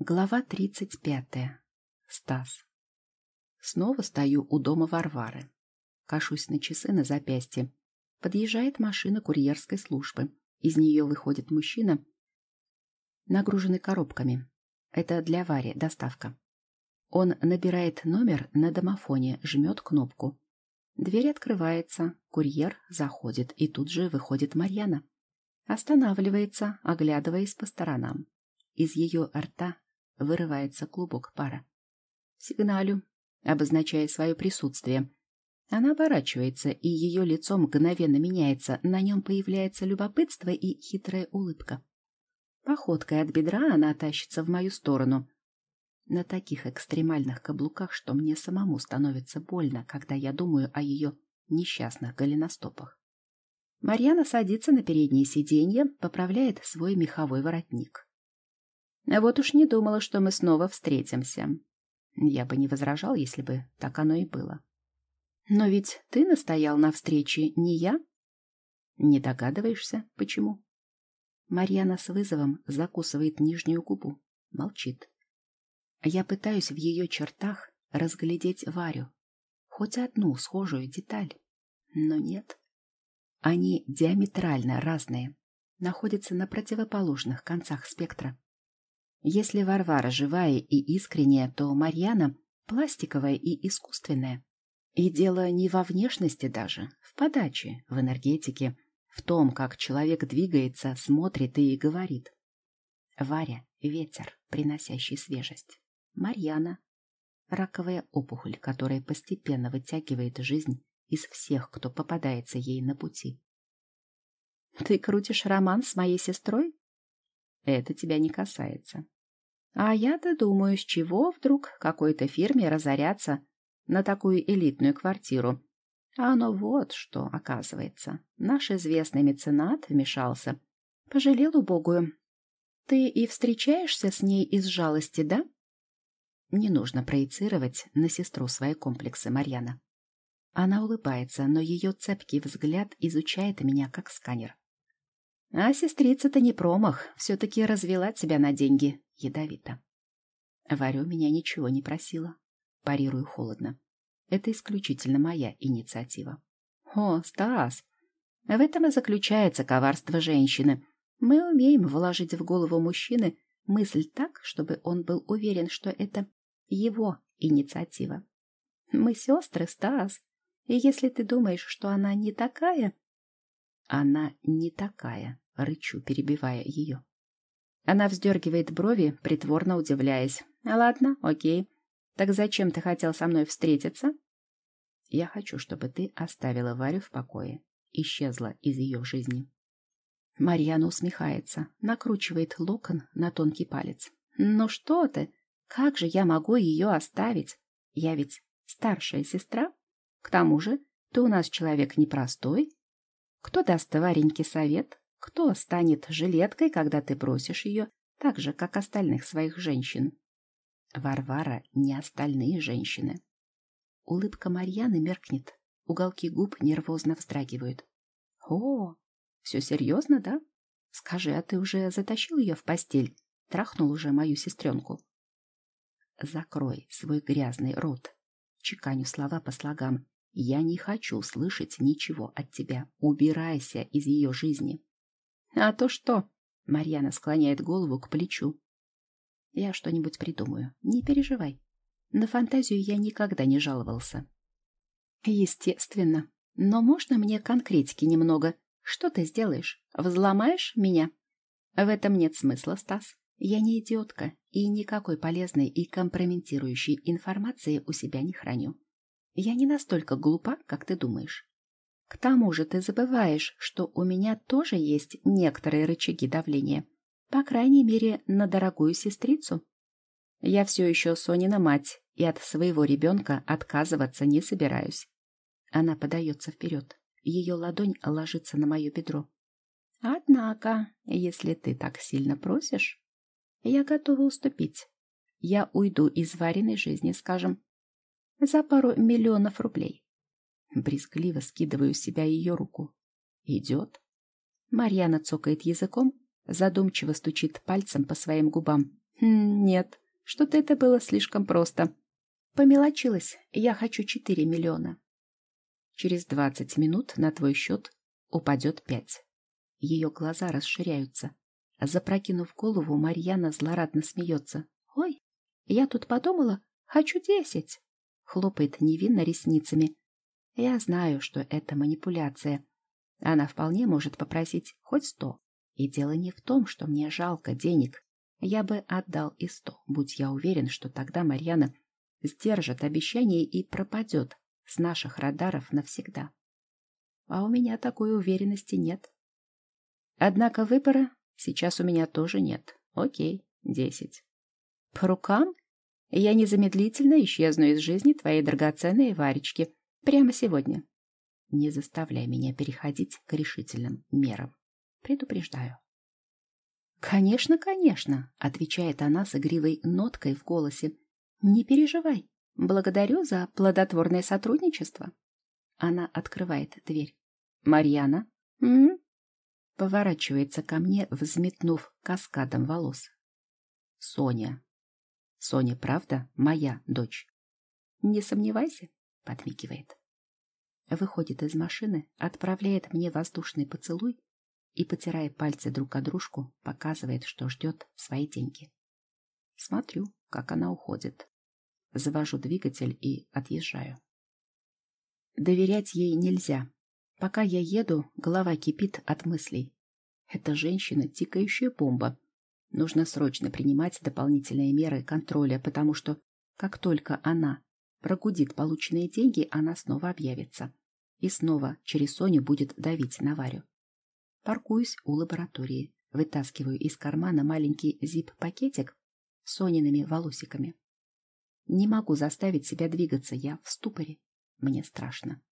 Глава тридцать пятая. Стас. Снова стою у дома Варвары. Кашусь на часы на запястье. Подъезжает машина курьерской службы. Из нее выходит мужчина, нагруженный коробками. Это для Вари доставка. Он набирает номер на домофоне, жмет кнопку. Дверь открывается, курьер заходит, и тут же выходит Марьяна. Останавливается, оглядываясь по сторонам. Из ее рта вырывается клубок пара. Сигналю, обозначая свое присутствие. Она оборачивается, и ее лицо мгновенно меняется, на нем появляется любопытство и хитрая улыбка. Походкой от бедра она тащится в мою сторону. На таких экстремальных каблуках, что мне самому становится больно, когда я думаю о ее несчастных голеностопах. Марьяна садится на переднее сиденье, поправляет свой меховой воротник. А вот уж не думала, что мы снова встретимся. Я бы не возражал, если бы так оно и было. Но ведь ты настоял на встрече, не я? Не догадываешься, почему? Марьяна с вызовом закусывает нижнюю губу, молчит. Я пытаюсь в ее чертах разглядеть Варю, хоть одну схожую деталь, но нет. Они диаметрально разные, находятся на противоположных концах спектра. Если Варвара живая и искренняя, то Марьяна пластиковая и искусственная. И дело не во внешности даже, в подаче, в энергетике, в том, как человек двигается, смотрит и говорит. Варя — ветер, приносящий свежесть. Марьяна — раковая опухоль, которая постепенно вытягивает жизнь из всех, кто попадается ей на пути. «Ты крутишь роман с моей сестрой?» Это тебя не касается. А я-то думаю, с чего вдруг какой-то фирме разоряться на такую элитную квартиру. А оно вот что, оказывается. Наш известный меценат вмешался. Пожалел убогую. Ты и встречаешься с ней из жалости, да? Не нужно проецировать на сестру свои комплексы, Марьяна. Она улыбается, но ее цепкий взгляд изучает меня как сканер. А сестрица-то не промах, все-таки развела тебя на деньги. Ядовито. Варю меня ничего не просила. Парирую холодно. Это исключительно моя инициатива. О, Стас, в этом и заключается коварство женщины. Мы умеем вложить в голову мужчины мысль так, чтобы он был уверен, что это его инициатива. Мы сестры, Стас, и если ты думаешь, что она не такая, она не такая, рычу, перебивая ее. Она вздергивает брови, притворно удивляясь. Ладно, окей. Так зачем ты хотел со мной встретиться? Я хочу, чтобы ты оставила Варю в покое. Исчезла из ее жизни. Марьяна усмехается, накручивает локон на тонкий палец. Ну что ты? Как же я могу ее оставить? Я ведь старшая сестра. К тому же ты у нас человек непростой, кто даст Вареньке совет? Кто станет жилеткой, когда ты бросишь ее, так же, как остальных своих женщин? Варвара не остальные женщины. Улыбка Марьяны меркнет, уголки губ нервозно вздрагивают. О, все серьезно, да? Скажи, а ты уже затащил ее в постель? Трахнул уже мою сестренку? Закрой свой грязный рот. Чеканю слова по слогам. Я не хочу слышать ничего от тебя. Убирайся из ее жизни. А то что? Марьяна склоняет голову к плечу. Я что-нибудь придумаю. Не переживай. На фантазию я никогда не жаловался. Естественно. Но можно мне конкретики немного? Что ты сделаешь? Взломаешь меня? В этом нет смысла, Стас. Я не идиотка и никакой полезной и компрометирующей информации у себя не храню. Я не настолько глупа, как ты думаешь. К тому же ты забываешь, что у меня тоже есть некоторые рычаги давления. По крайней мере, на дорогую сестрицу. Я все еще Сонина мать, и от своего ребенка отказываться не собираюсь. Она подается вперед. Ее ладонь ложится на мое бедро. Однако, если ты так сильно просишь, я готова уступить. Я уйду из вареной жизни, скажем, за пару миллионов рублей. Брезгливо скидываю с себя ее руку. Идет. Марьяна цокает языком, задумчиво стучит пальцем по своим губам. Хм, нет, что-то это было слишком просто. Помелочилась, я хочу четыре миллиона. Через двадцать минут на твой счет упадет пять. Ее глаза расширяются. Запрокинув голову, Марьяна злорадно смеется. «Ой, я тут подумала, хочу десять!» Хлопает невинно ресницами. Я знаю, что это манипуляция. Она вполне может попросить хоть сто. И дело не в том, что мне жалко денег. Я бы отдал и сто, будь я уверен, что тогда Марьяна сдержит обещание и пропадет с наших радаров навсегда. А у меня такой уверенности нет. Однако выбора сейчас у меня тоже нет. Окей, десять. По рукам? Я незамедлительно исчезну из жизни твоей драгоценной Варечки. Прямо сегодня. Не заставляй меня переходить к решительным мерам. Предупреждаю. «Конечно, конечно», — отвечает она с игривой ноткой в голосе. «Не переживай. Благодарю за плодотворное сотрудничество». Она открывает дверь. «Марьяна?» М -м? Поворачивается ко мне, взметнув каскадом волос. «Соня». «Соня, правда, моя дочь?» «Не сомневайся», — подмигивает. Выходит из машины, отправляет мне воздушный поцелуй и, потирая пальцы друг о дружку, показывает, что ждет свои деньги. Смотрю, как она уходит. Завожу двигатель и отъезжаю. Доверять ей нельзя. Пока я еду, голова кипит от мыслей. Эта женщина — тикающая бомба. Нужно срочно принимать дополнительные меры контроля, потому что, как только она прогудит полученные деньги, она снова объявится и снова через Соню будет давить на Варю. Паркуюсь у лаборатории, вытаскиваю из кармана маленький зип-пакетик с Сониными волосиками. Не могу заставить себя двигаться, я в ступоре. Мне страшно.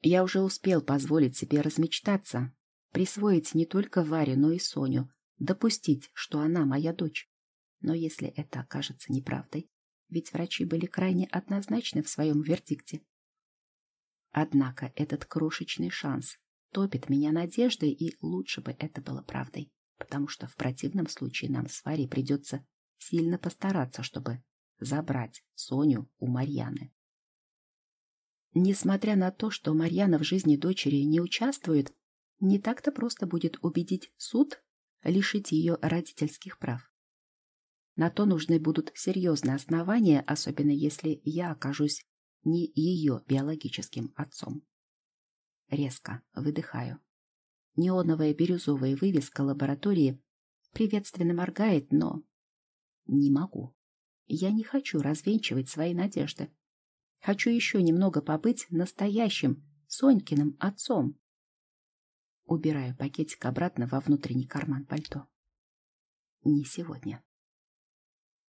Я уже успел позволить себе размечтаться, присвоить не только Варю, но и Соню, допустить, что она моя дочь. Но если это окажется неправдой, ведь врачи были крайне однозначны в своем вердикте, Однако этот крошечный шанс топит меня надеждой, и лучше бы это было правдой, потому что в противном случае нам с Варей придется сильно постараться, чтобы забрать Соню у Марьяны. Несмотря на то, что Марьяна в жизни дочери не участвует, не так-то просто будет убедить суд лишить ее родительских прав. На то нужны будут серьезные основания, особенно если я окажусь не ее биологическим отцом. Резко выдыхаю. Неоновая бирюзовая вывеска лаборатории приветственно моргает, но не могу. Я не хочу развенчивать свои надежды. Хочу еще немного побыть настоящим Сонькиным отцом. Убираю пакетик обратно во внутренний карман пальто. Не сегодня.